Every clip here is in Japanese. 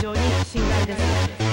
非常に心配です。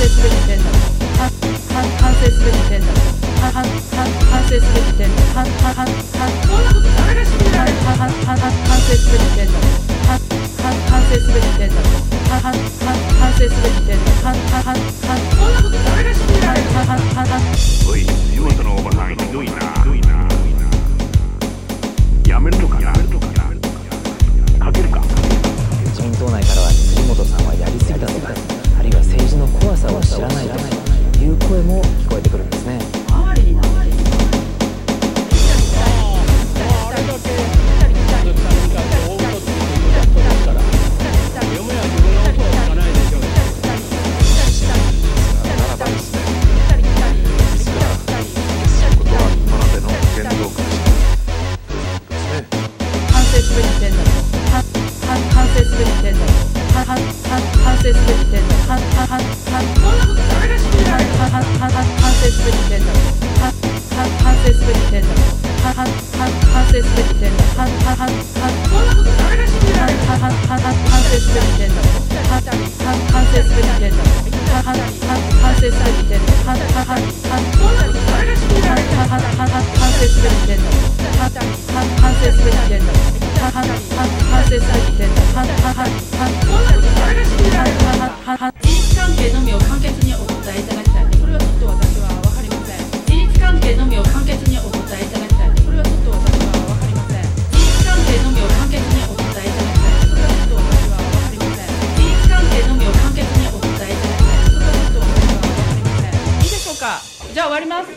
省すべき点だ。反反省すべき点だ。反反反省すべき点だ。反反反反そんなこと誰が知ってる反反反反反省すべき点だ。反反反省すべき点だ。反反反反省すべき点だ。反反反反省されてる。かじゃあ終わります。